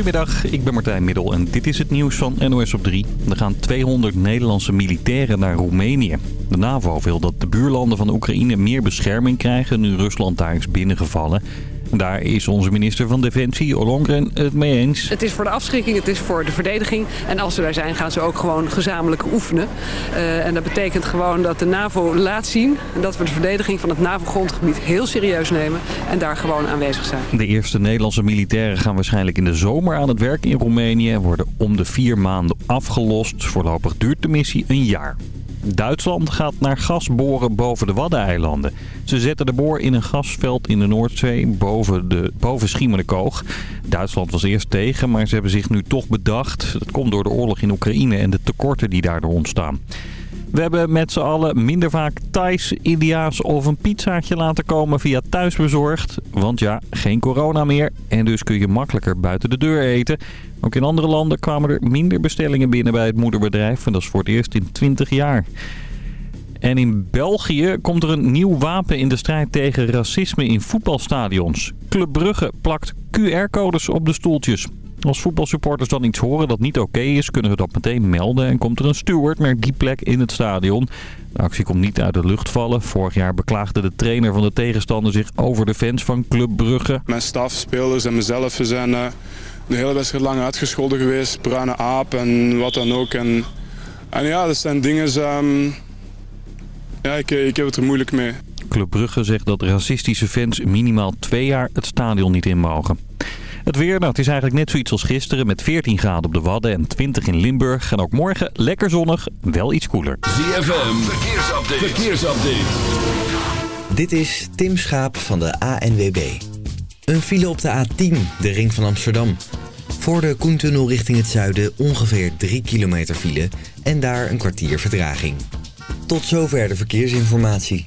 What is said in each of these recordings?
Goedemiddag, ik ben Martijn Middel en dit is het nieuws van NOS op 3. Er gaan 200 Nederlandse militairen naar Roemenië. De NAVO wil dat de buurlanden van Oekraïne meer bescherming krijgen nu Rusland daar is binnengevallen. Daar is onze minister van Defensie, Ollongren, het mee eens. Het is voor de afschrikking, het is voor de verdediging. En als ze daar zijn, gaan ze ook gewoon gezamenlijk oefenen. Uh, en dat betekent gewoon dat de NAVO laat zien... dat we de verdediging van het NAVO-grondgebied heel serieus nemen... en daar gewoon aanwezig zijn. De eerste Nederlandse militairen gaan waarschijnlijk in de zomer aan het werk in Roemenië... worden om de vier maanden afgelost. Voorlopig duurt de missie een jaar. Duitsland gaat naar gas boren boven de Waddeneilanden. Ze zetten de boor in een gasveld in de Noordzee boven, de, boven. Duitsland was eerst tegen, maar ze hebben zich nu toch bedacht. Dat komt door de oorlog in Oekraïne en de tekorten die daardoor ontstaan. We hebben met z'n allen minder vaak Thais, Indiaas of een pizzaatje laten komen via thuisbezorgd. Want ja, geen corona meer en dus kun je makkelijker buiten de deur eten. Ook in andere landen kwamen er minder bestellingen binnen bij het moederbedrijf. En dat is voor het eerst in 20 jaar. En in België komt er een nieuw wapen in de strijd tegen racisme in voetbalstadions. Club Brugge plakt QR-codes op de stoeltjes. Als voetbalsupporters dan iets horen dat niet oké is, kunnen ze dat meteen melden. En komt er een steward naar die plek in het stadion. De actie komt niet uit de lucht vallen. Vorig jaar beklaagde de trainer van de tegenstander zich over de fans van Club Brugge. Mijn staf, spelers en mezelf zijn uh, de hele wedstrijd lang uitgescholden geweest. Bruine aap en wat dan ook. En, en ja, dat zijn dingen... Um, ja, ik, ik heb het er moeilijk mee. Club Brugge zegt dat racistische fans minimaal twee jaar het stadion niet in mogen. Het weer, nou, het is eigenlijk net zoiets als gisteren met 14 graden op de Wadden en 20 in Limburg. En ook morgen lekker zonnig, wel iets koeler. ZFM, verkeersupdate. verkeersupdate. Dit is Tim Schaap van de ANWB. Een file op de A10, de ring van Amsterdam. Voor de Koentunnel richting het zuiden ongeveer 3 kilometer file en daar een kwartier vertraging. Tot zover de verkeersinformatie.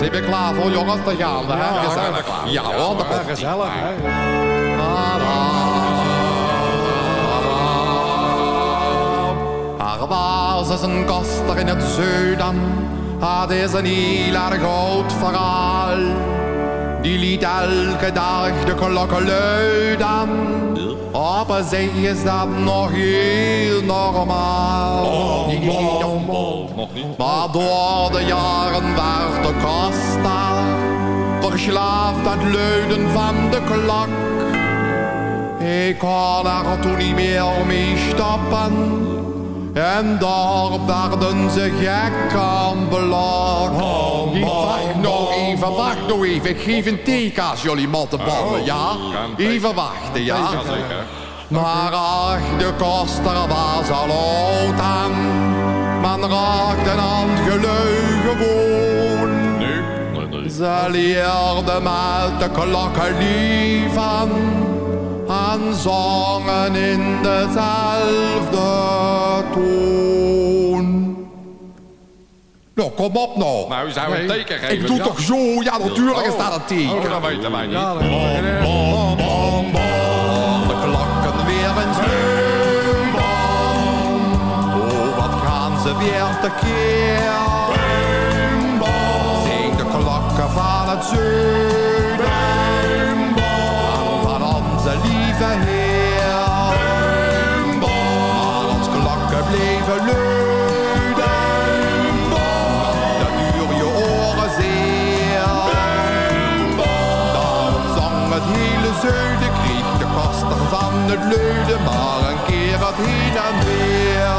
zijn we klaar voor jongens? Dan gaan we. Ja, gezellig. Ja, hoor, dat gezellig. Er was eens een koster in het zuiden. Het is een heel erg oud verhaal. Die liet elke dag de klokken luiden. Op een zee is dat nog heel normaal. Nog niet. Maar door de jaren werd de koster verslaafd aan het luiden van de klok. Ik kon er toen niet meer mee stoppen. En daar werden ze gek aan belak. Oh, even, wacht nou even. Ik geef een teken als jullie mottenballen, ja? Even wachten, ja? Maar ach, de koster was al oud aan. Men raakte aan het gelui gewoon. Ze leerde met de klokken lieven en zongen in dezelfde toon. Nou, kom op nou. Nou, zou een teken geven. Ik doe ja. toch zo? Ja, natuurlijk is dat een teken. Oh, dat weten wij niet. Bom, bom, bom, bom. De klokken weer eens bom, bom. Oh, wat gaan ze weer tekeer. Leeuw zuiden, maar een keer wat heen en weer.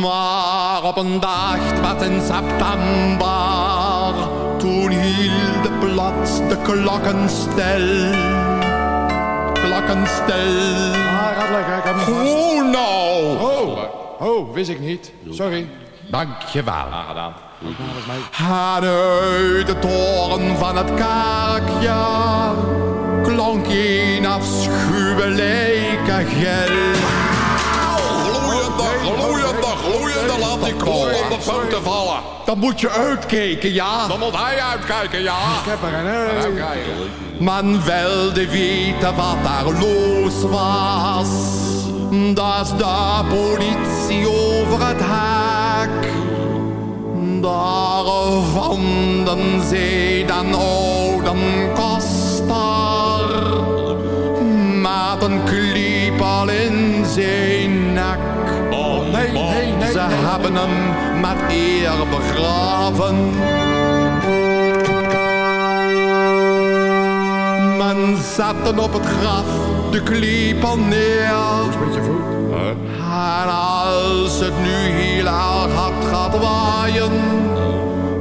Maar op een dag, het was in september, toen hield plots de klokken stil. Klokken stil. Ah, ik hem vast. Hoe nou? Oh, oh, wist ik niet. Sorry. Dankjewel. gedaan. En uit de toren van het kerkje klonk een afschuwelijke gil. Gloeiende, gloeiende, gloeiende, laat die kool op de punten vallen. Dan moet je uitkijken, ja. Dan moet hij uitkijken, ja. Ik heb er een hey. Men wilde weten wat daar los was. Dat is de politie over het hek. Daar vonden zij den oude koster. Met een kliepel in zijn nek. Nee, nee, nee. Ze nee. hebben hem met eer begraven. Men zette op het graf de kliepel neer. En als het nu heel erg hard gaat waaien,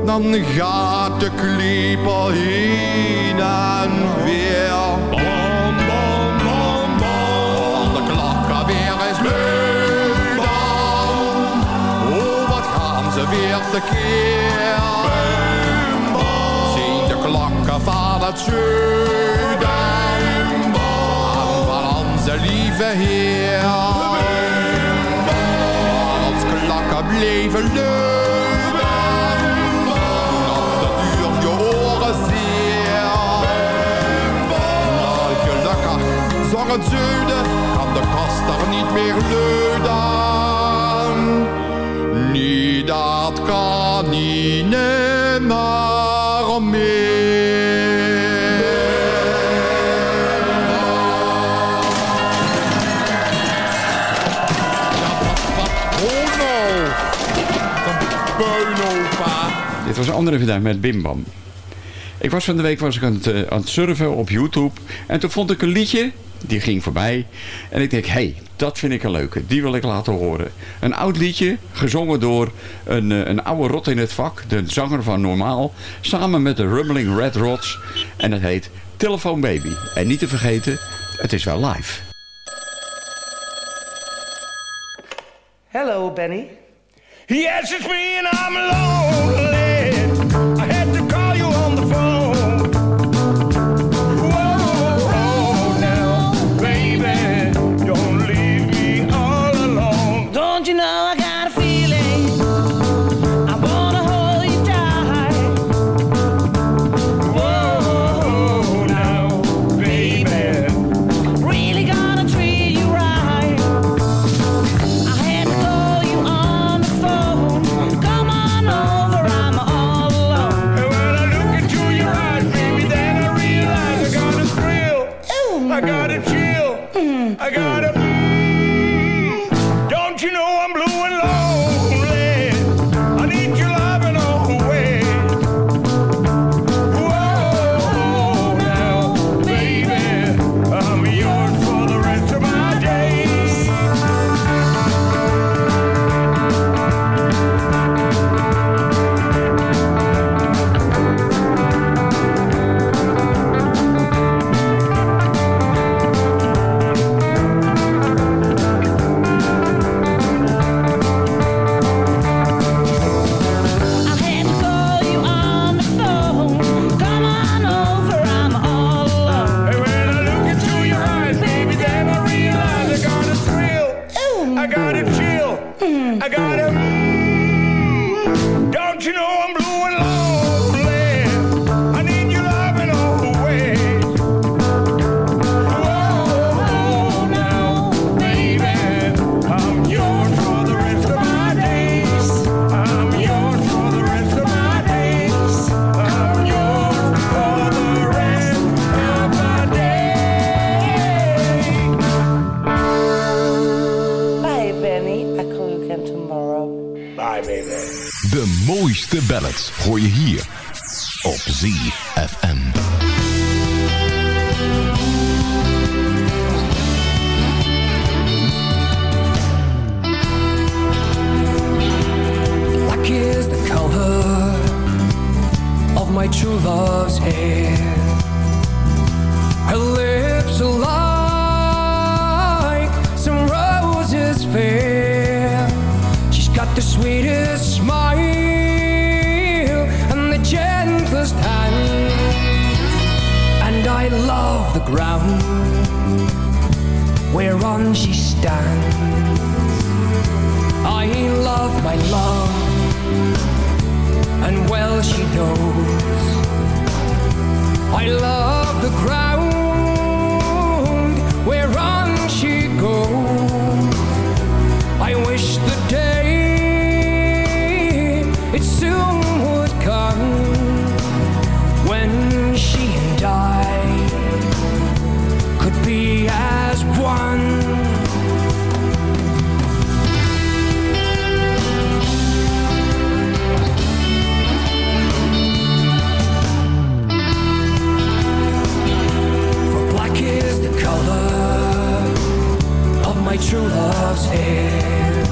dan gaat de kliepel heen en weer. Bom, bom, bom, bom. De klokken weer is luid dan. Oh, wat gaan ze weer tekeer. Zien de klokken van het zuiden. Lieve Heer. Als klakken bleven. Toen op de duur je oren zeer. Nou, gelukkig het zuiden. Kan de koster niet meer luiden. Niet dat kan niet nimmer was een andere vandaag met Bim Bam. Ik was van de week was ik aan het, eh, aan het surfen op YouTube. En toen vond ik een liedje. Die ging voorbij. En ik denk, hé, hey, dat vind ik een leuke. Die wil ik laten horen. Een oud liedje, gezongen door een, eh, een oude rot in het vak. De zanger van Normaal. Samen met de Rumbling Red Rods. En het heet Telephone Baby. En niet te vergeten, het is wel live. Hello, Benny. Yes, it's me and I'm lonely. Love's hair.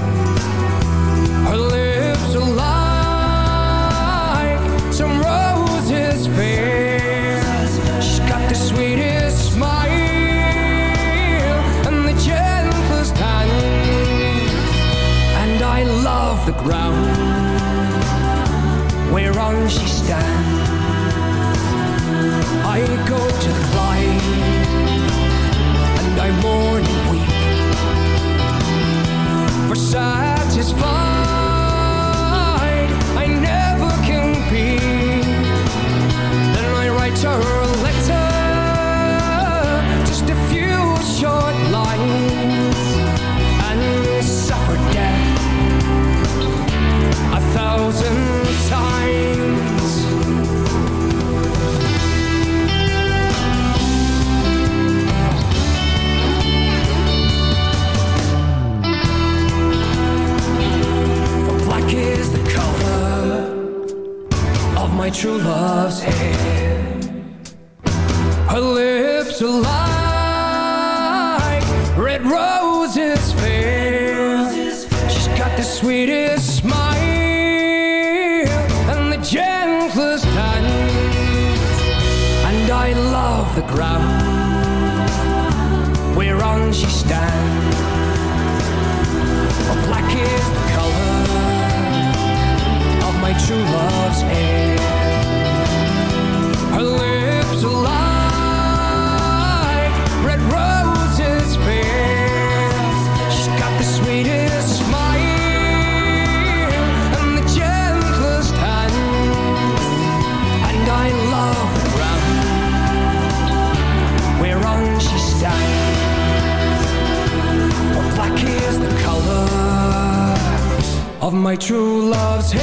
My true love's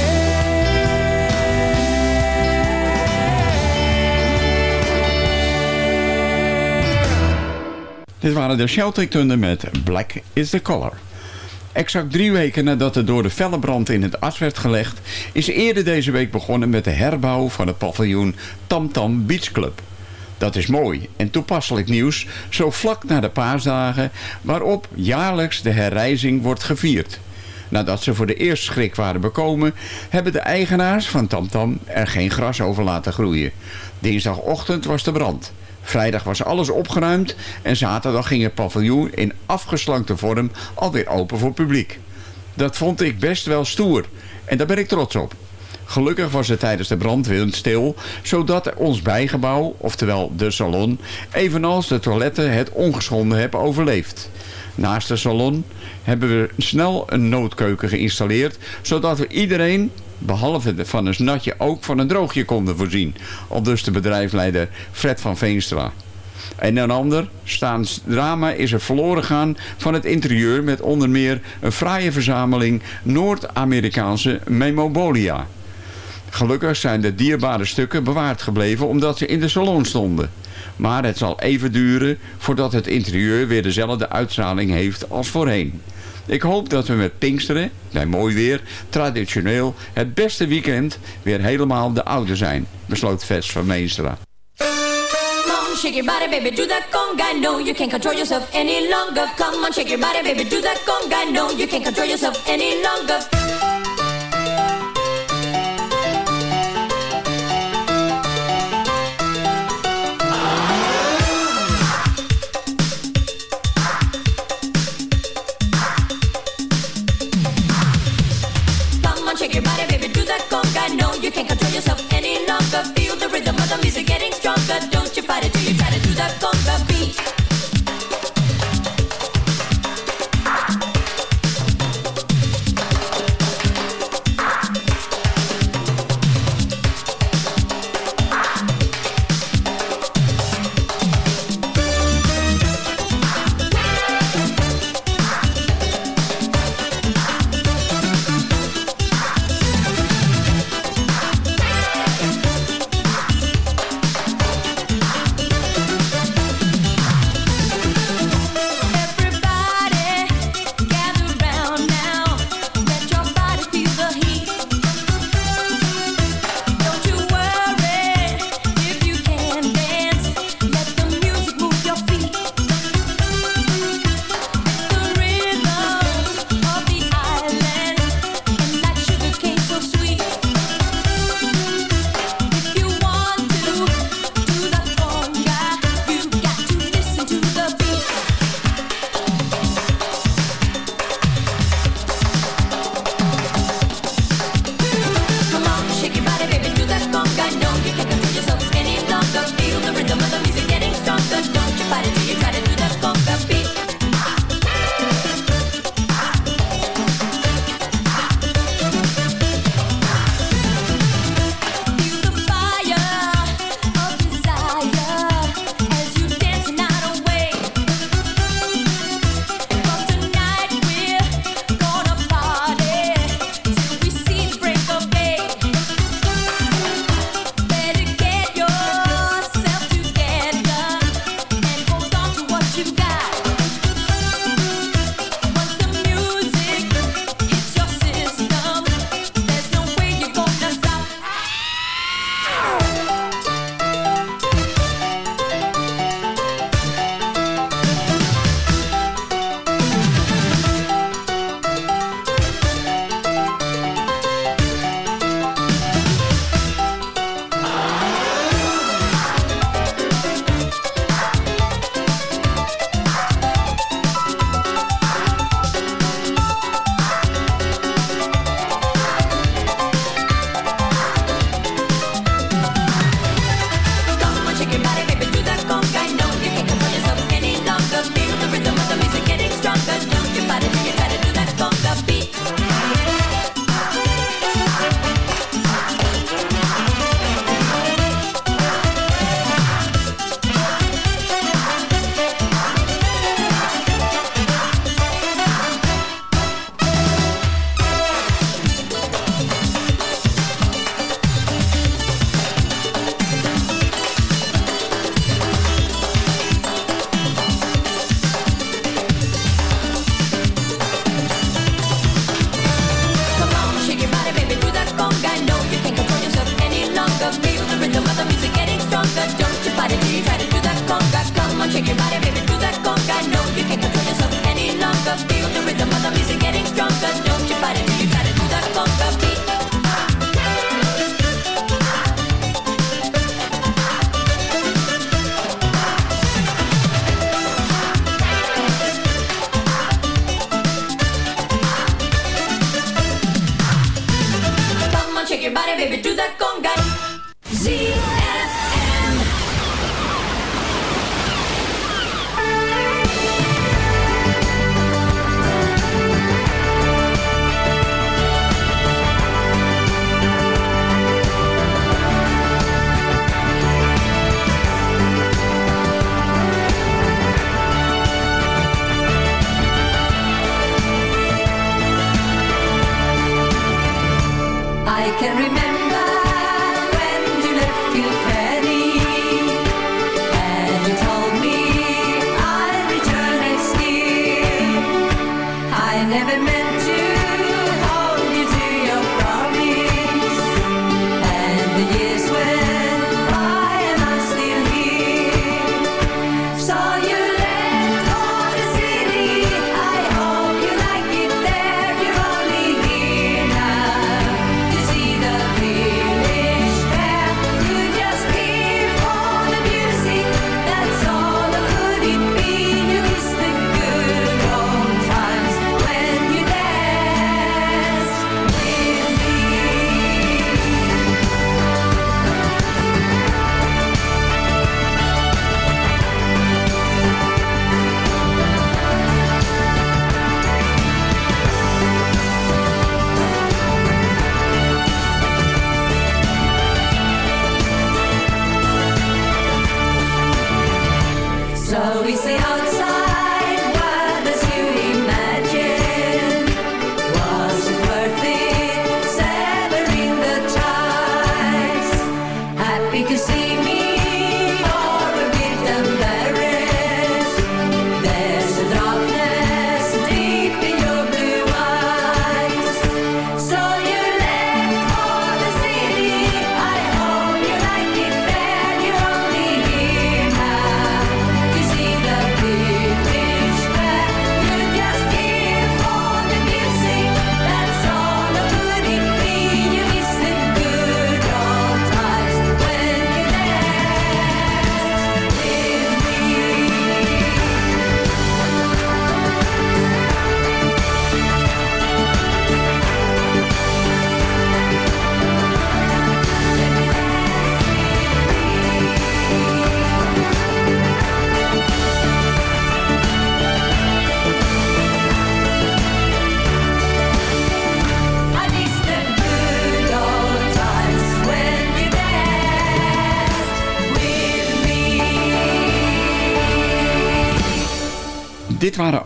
Dit waren de Celtic Thunder met Black is the Color. Exact drie weken nadat er door de felle brand in het as werd gelegd... is eerder deze week begonnen met de herbouw van het paviljoen Tam Tam Beach Club. Dat is mooi en toepasselijk nieuws, zo vlak na de paasdagen... waarop jaarlijks de herrijzing wordt gevierd. Nadat ze voor de eerste schrik waren bekomen... hebben de eigenaars van Tam Tam er geen gras over laten groeien. Dinsdagochtend was de brand... Vrijdag was alles opgeruimd en zaterdag ging het paviljoen in afgeslankte vorm alweer open voor publiek. Dat vond ik best wel stoer en daar ben ik trots op. Gelukkig was het tijdens de brand weer stil, zodat ons bijgebouw, oftewel de salon, evenals de toiletten het ongeschonden hebben overleefd. Naast de salon hebben we snel een noodkeuken geïnstalleerd, zodat we iedereen, behalve van een natje, ook van een droogje konden voorzien. Al dus de bedrijfsleider Fred van Veenstra. En een ander staand drama is er verloren gaan van het interieur met onder meer een fraaie verzameling Noord-Amerikaanse memobolia. Gelukkig zijn de dierbare stukken bewaard gebleven omdat ze in de salon stonden. Maar het zal even duren voordat het interieur weer dezelfde uitstraling heeft als voorheen. Ik hoop dat we met Pinksteren, bij mooi weer, traditioneel het beste weekend weer helemaal de oude zijn, besloot Vest van longer. That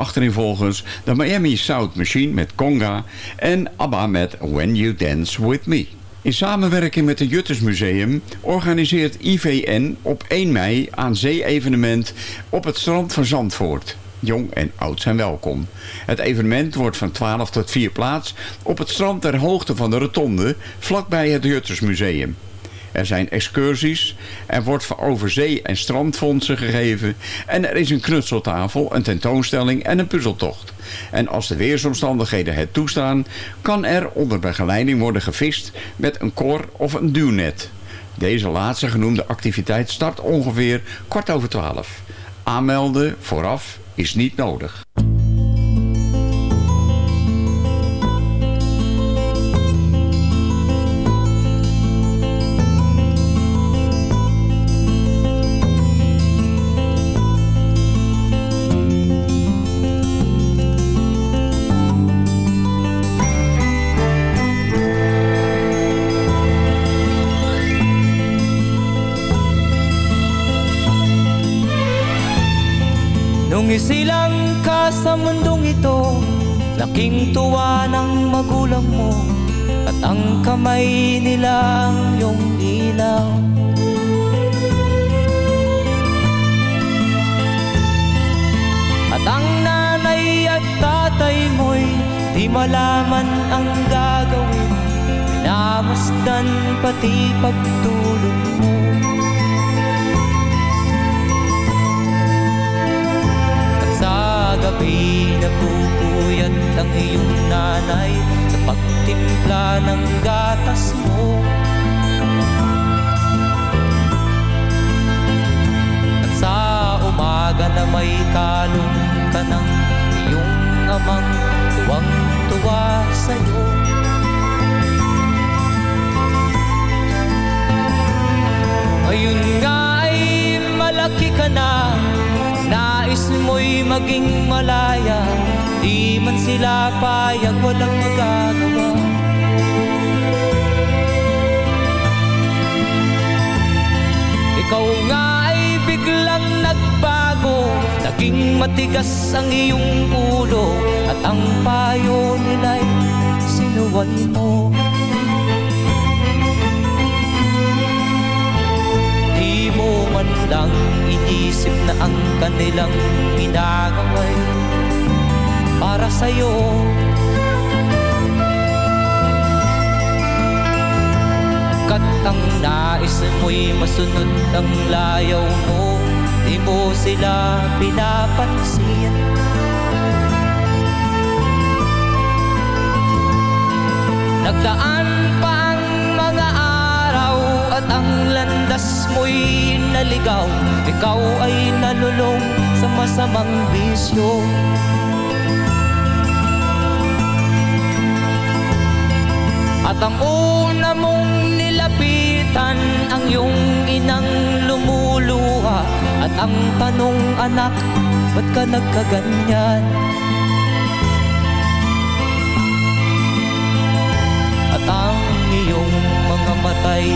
achtereenvolgens de Miami Sound Machine met Conga en ABBA met When You Dance With Me. In samenwerking met het Juttersmuseum organiseert IVN op 1 mei aan zee-evenement op het strand van Zandvoort. Jong en oud zijn welkom. Het evenement wordt van 12 tot 4 plaats op het strand ter hoogte van de rotonde vlakbij het Juttersmuseum. Er zijn excursies, er wordt over zee- en strandfondsen gegeven... en er is een knutseltafel, een tentoonstelling en een puzzeltocht. En als de weersomstandigheden het toestaan... kan er onder begeleiding worden gevist met een kor of een duwnet. Deze laatste genoemde activiteit start ongeveer kwart over twaalf. Aanmelden vooraf is niet nodig. Matigas ang iyong ulo At ang payo nila'y sinuway mo. Di mo man lang inisip na ang kanilang ginagaway para sa'yo. Kat ang nais mo'y masunod ang layaw mo Di mo sila pinapansin. Nagdaan pa ang mga araw At ang landas mo'y naligaw. Ikaw ay nalulong sa masamang bisyo. At ang una mong nilapitan Ang iyong inang lumuluha At ang tanong anak Ba't ka nagkaganyan? At ang iyong mga matay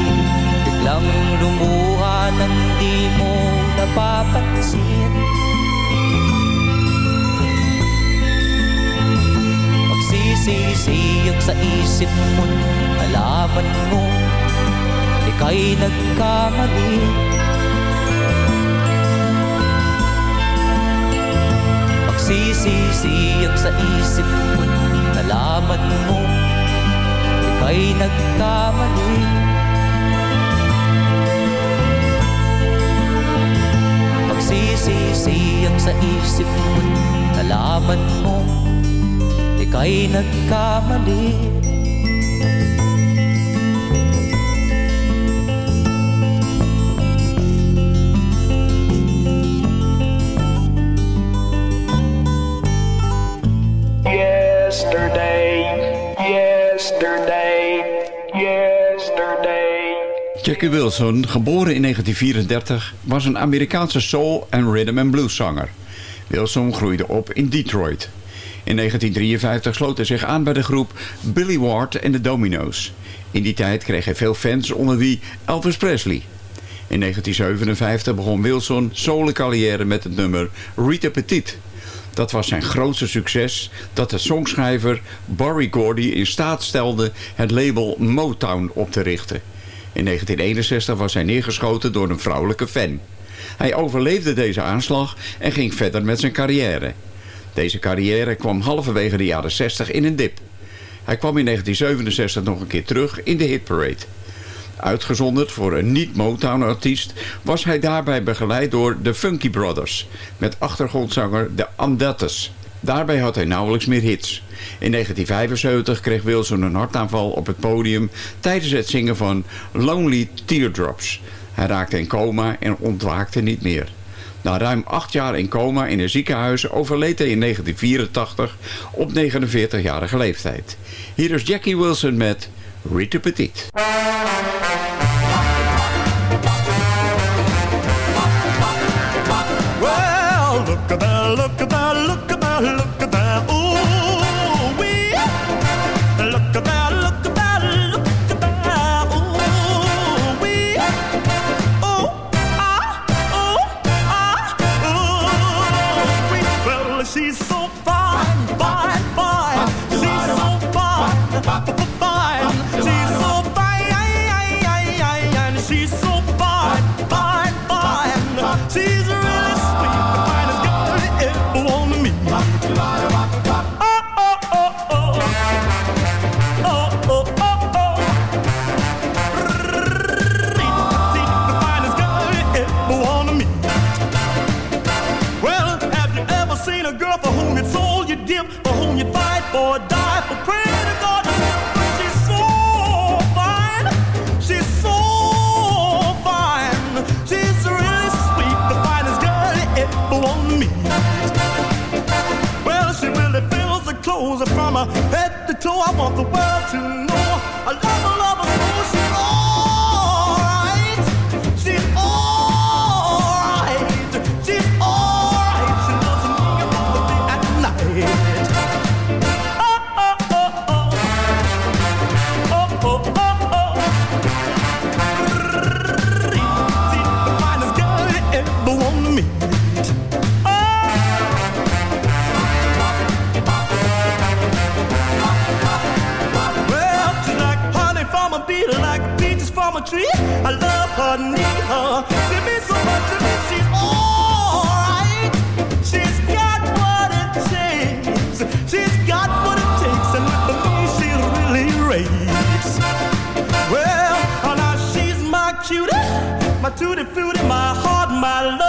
Biglang lumuha nang di mo napapansin Magsisisiyag sa isip mo Nalaman mo Ika'y nagkamali Magsisisiyag sa isip mo. Nalaman mo Ika'y nagkamali. Magsisisiyag sa isip mo. Nalaman mo Ika'y nagkamali. Yesterday, Jackie Wilson, geboren in 1934, was een Amerikaanse soul- en rhythm and blueszanger. Wilson groeide op in Detroit. In 1953 sloot hij zich aan bij de groep Billy Ward en de Domino's. In die tijd kreeg hij veel fans onder wie Elvis Presley. In 1957 begon Wilson solo carrière met het nummer Rita Petit. Dat was zijn grootste succes dat de songschrijver Barry Gordy in staat stelde het label Motown op te richten. In 1961 was hij neergeschoten door een vrouwelijke fan. Hij overleefde deze aanslag en ging verder met zijn carrière. Deze carrière kwam halverwege de jaren 60 in een dip. Hij kwam in 1967 nog een keer terug in de hitparade. Uitgezonderd voor een niet-Motown-artiest was hij daarbij begeleid door de Funky Brothers... met achtergrondzanger de Andattes. Daarbij had hij nauwelijks meer hits. In 1975 kreeg Wilson een hartaanval op het podium tijdens het zingen van Lonely Teardrops. Hij raakte in coma en ontwaakte niet meer. Na ruim acht jaar in coma in een ziekenhuis overleed hij in 1984 op 49-jarige leeftijd. Hier is Jackie Wilson met Rita Petit. So I want the gratitude and food in my heart, my love.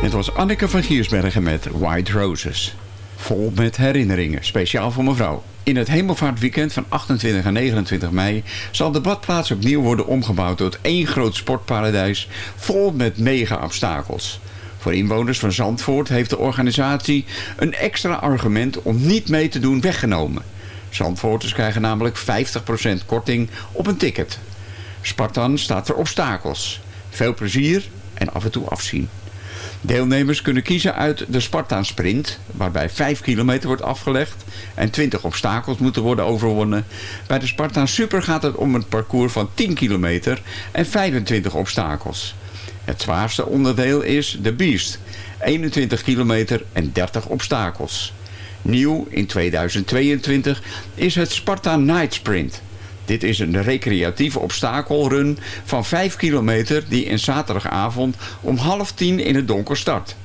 Dit was Anneke van Giersbergen met White Roses. Vol met herinneringen, speciaal voor mevrouw. In het hemelvaartweekend van 28 en 29 mei zal de badplaats opnieuw worden omgebouwd tot één groot sportparadijs vol met mega-obstakels. Voor inwoners van Zandvoort heeft de organisatie een extra argument om niet mee te doen weggenomen. Zandvoorters krijgen namelijk 50% korting op een ticket. Spartan staat voor obstakels. Veel plezier en af en toe afzien. Deelnemers kunnen kiezen uit de Spartaan Sprint, waarbij 5 kilometer wordt afgelegd en 20 obstakels moeten worden overwonnen. Bij de Spartaan Super gaat het om een parcours van 10 kilometer en 25 obstakels. Het zwaarste onderdeel is de Beast, 21 kilometer en 30 obstakels. Nieuw in 2022 is het Spartaan Night Sprint. Dit is een recreatieve obstakelrun van 5 kilometer die een zaterdagavond om half tien in het donker start.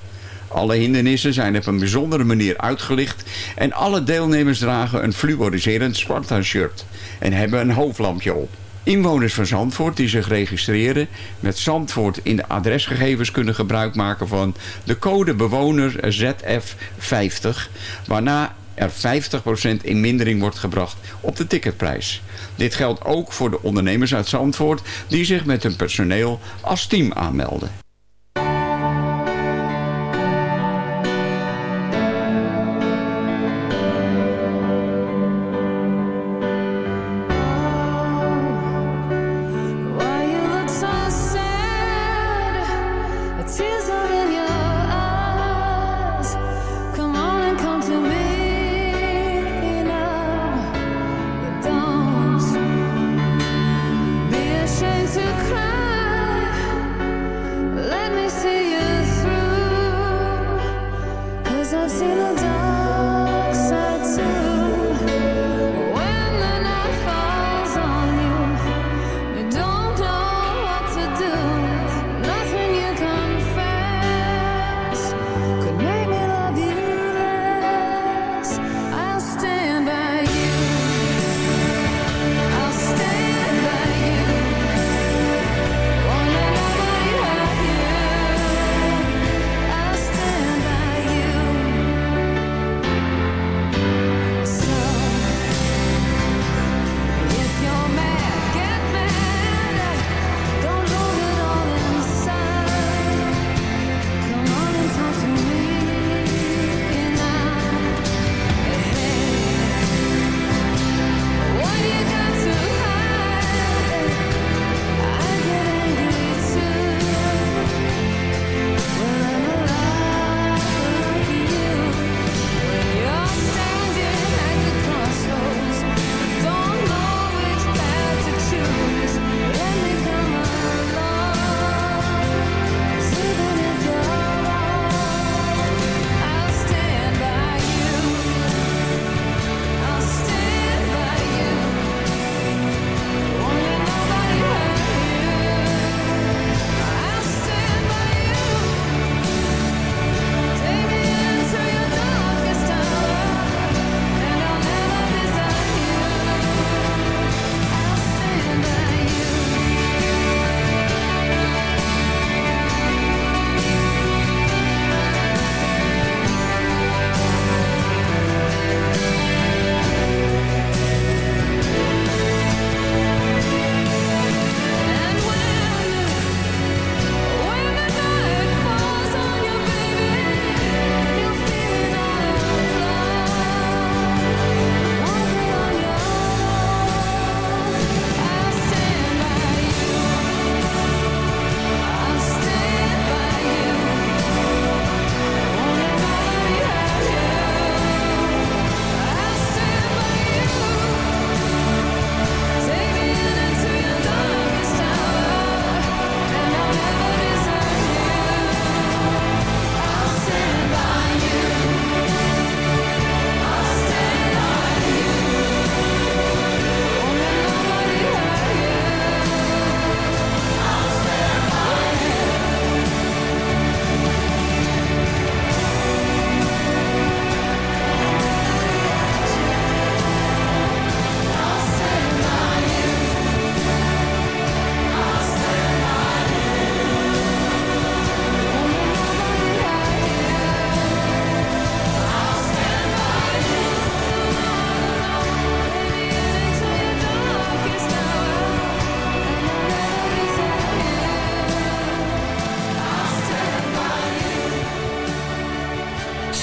Alle hindernissen zijn op een bijzondere manier uitgelicht en alle deelnemers dragen een fluoriserend Spartan-shirt en hebben een hoofdlampje op. Inwoners van Zandvoort die zich registreren met Zandvoort in de adresgegevens kunnen gebruik maken van de code bewoner ZF50, waarna er 50% in mindering wordt gebracht op de ticketprijs. Dit geldt ook voor de ondernemers uit Zandvoort die zich met hun personeel als team aanmelden.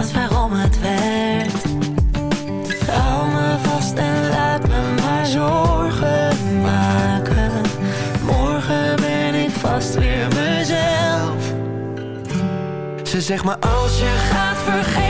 Dat waarom het werkt. Hou me vast en laat me maar zorgen maken. Morgen ben ik vast weer mezelf. Ze zegt maar als je gaat vergeet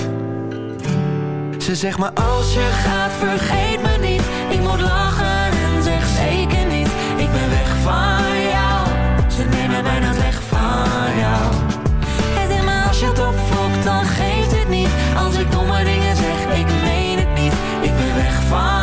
Ze zegt maar als je gaat vergeet me niet. Ik moet lachen en zeg zeker niet. Ik ben weg van jou. Ze nemen mij nooit weg van jou. Hij zegt maar Als je het opvlokt dan geeft het niet. Als ik domme dingen zeg ik meen het niet. Ik ben weg van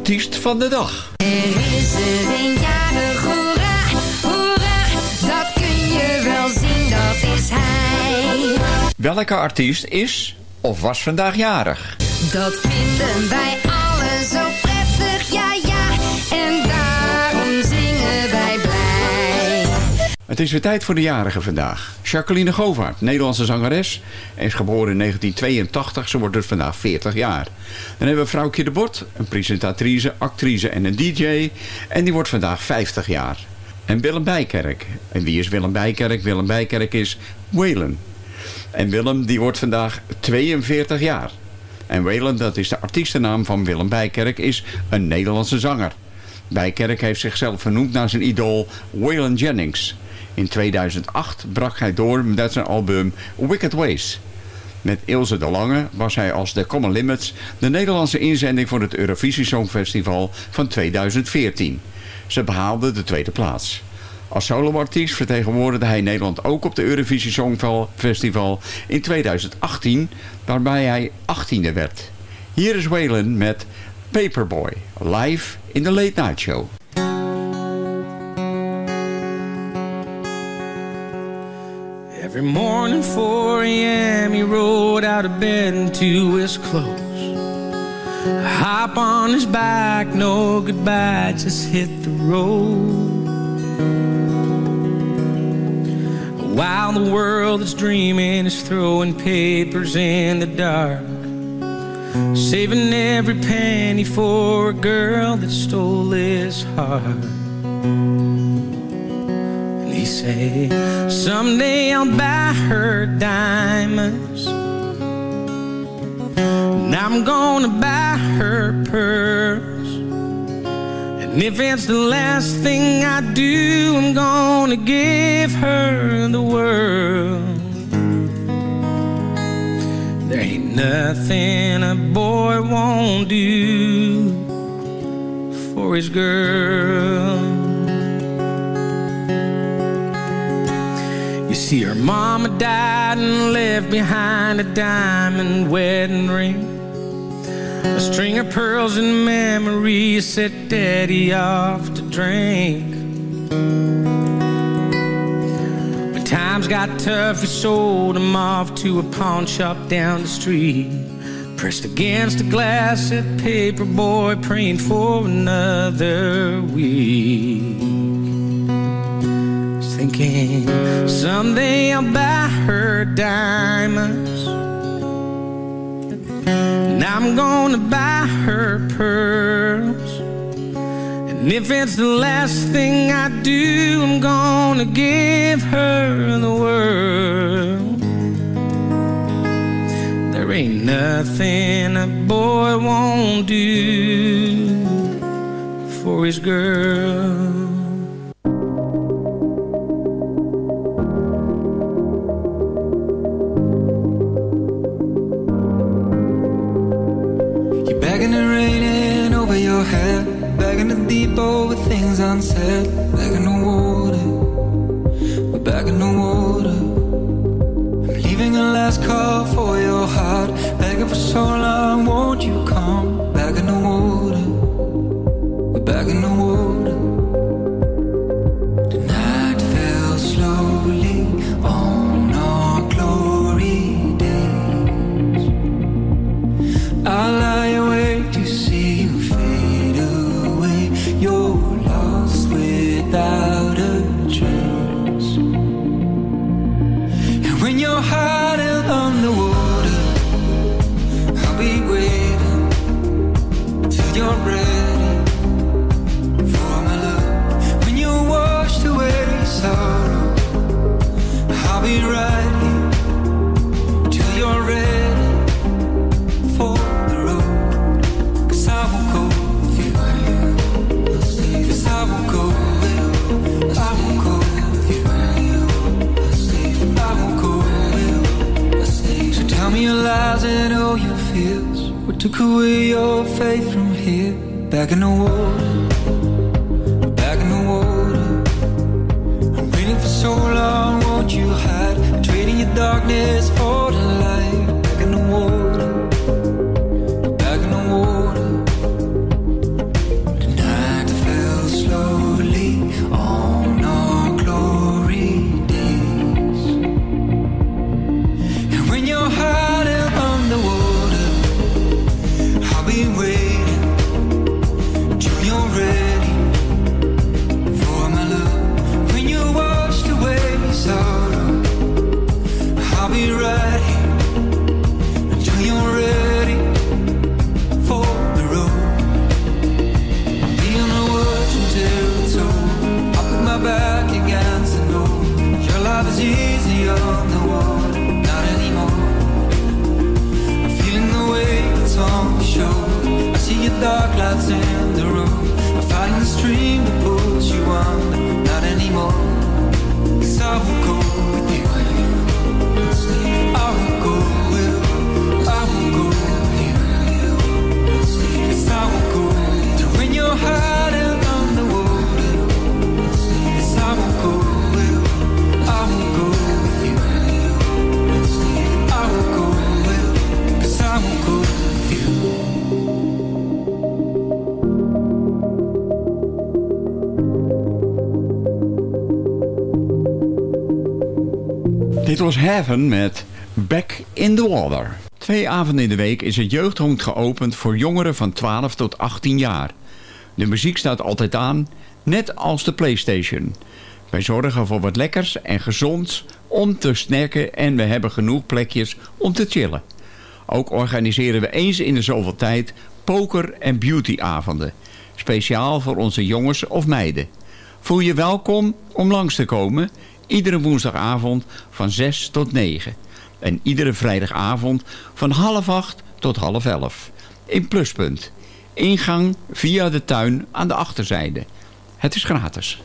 Artiest van de dag. Er is er een jarig, hoera, hoera, dat kun je wel zien, dat is hij. Welke artiest is of was vandaag jarig? Dat vinden wij Het is weer tijd voor de jarigen vandaag. Jacqueline Govaert, Nederlandse zangeres, is geboren in 1982. Ze wordt dus vandaag 40 jaar. Dan hebben we Vrouwtje de Bord, een presentatrice, actrice en een dj. En die wordt vandaag 50 jaar. En Willem Bijkerk. En wie is Willem Bijkerk? Willem Bijkerk is Waylon. En Willem die wordt vandaag 42 jaar. En Waylon, dat is de artiestennaam van Willem Bijkerk, is een Nederlandse zanger. Bijkerk heeft zichzelf vernoemd naar zijn idool Waylon Jennings. In 2008 brak hij door met zijn album Wicked Ways. Met Ilse de Lange was hij als The Common Limits de Nederlandse inzending voor het Eurovisie Songfestival van 2014. Ze behaalde de tweede plaats. Als soloartiest vertegenwoordigde hij Nederland ook op de Eurovisie Songfestival in 2018, waarbij hij 18e werd. Hier is Waylon met Paperboy, live in the Late Night Show. Every morning, 4 a.m., he rolled out of bed into his clothes. Hop on his bike, no goodbye, just hit the road. While the world is dreaming is throwing papers in the dark. Saving every penny for a girl that stole his heart. Said, Someday I'll buy her diamonds. And I'm gonna buy her pearls. And if it's the last thing I do, I'm gonna give her the world. There ain't nothing a boy won't do for his girl. See, her mama died and left behind a diamond wedding ring. A string of pearls and memories set daddy off to drink. When times got tough, we sold him off to a pawn shop down the street. Pressed against a glass of paper boy, praying for another week. Thinking someday I'll buy her diamonds. And I'm gonna buy her pearls. And if it's the last thing I do, I'm gonna give her the world. There ain't nothing a boy won't do for his girl. Your head, begging to deep over things unsaid, Back in the water, we're begging the water. I'm leaving a last call for your heart, begging for so long, won't you come? Begging the water, away your faith from here? Back in the water. Back in the water. I'm for so long, won't you hide? Trading your darkness was Heaven met Back in the Water. Twee avonden in de week is het jeugdhonk geopend voor jongeren van 12 tot 18 jaar. De muziek staat altijd aan, net als de Playstation. Wij zorgen voor wat lekkers en gezonds om te snacken en we hebben genoeg plekjes om te chillen. Ook organiseren we eens in de zoveel tijd poker- en beautyavonden. Speciaal voor onze jongens of meiden. Voel je welkom om langs te komen. Iedere woensdagavond van 6 tot 9. En iedere vrijdagavond van half 8 tot half 11. In Pluspunt. Ingang via de tuin aan de achterzijde. Het is gratis.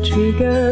trigger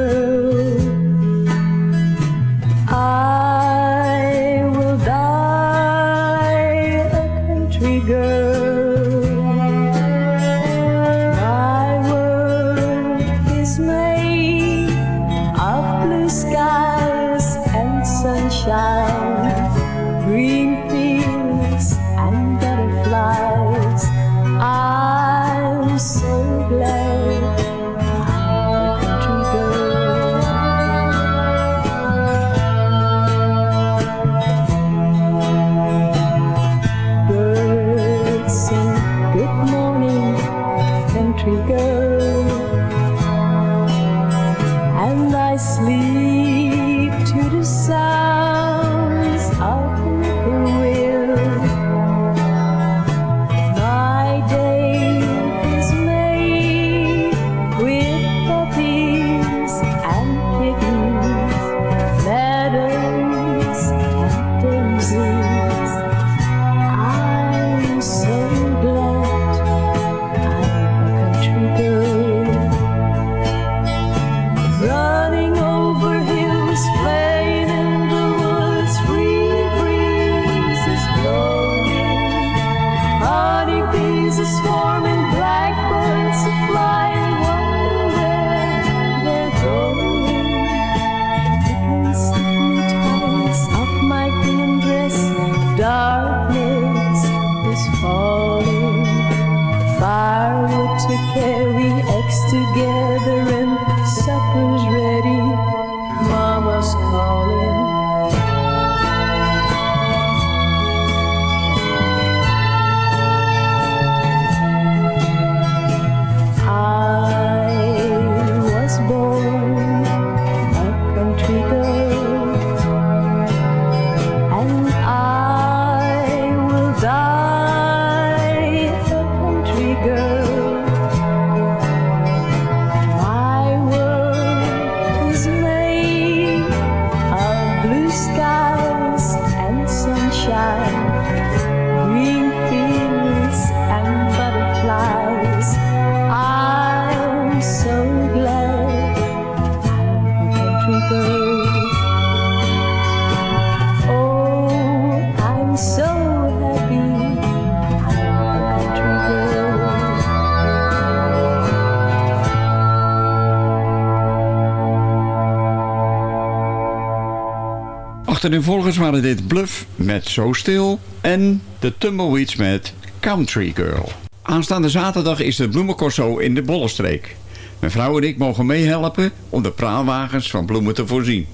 En volgens waren dit Bluff met Zo Stil en de Tumbleweeds met Country Girl. Aanstaande zaterdag is de bloemencorso in de Bollenstreek. Mijn vrouw en ik mogen meehelpen om de praalwagens van bloemen te voorzien.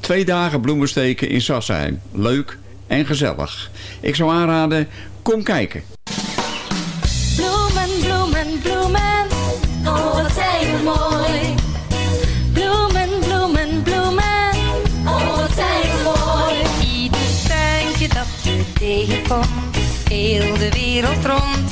Twee dagen bloemensteken in Sassheim. Leuk en gezellig. Ik zou aanraden, kom kijken. Bloemen, bloemen, bloemen. Oh, wat zijn mooi. heel de wereld rond.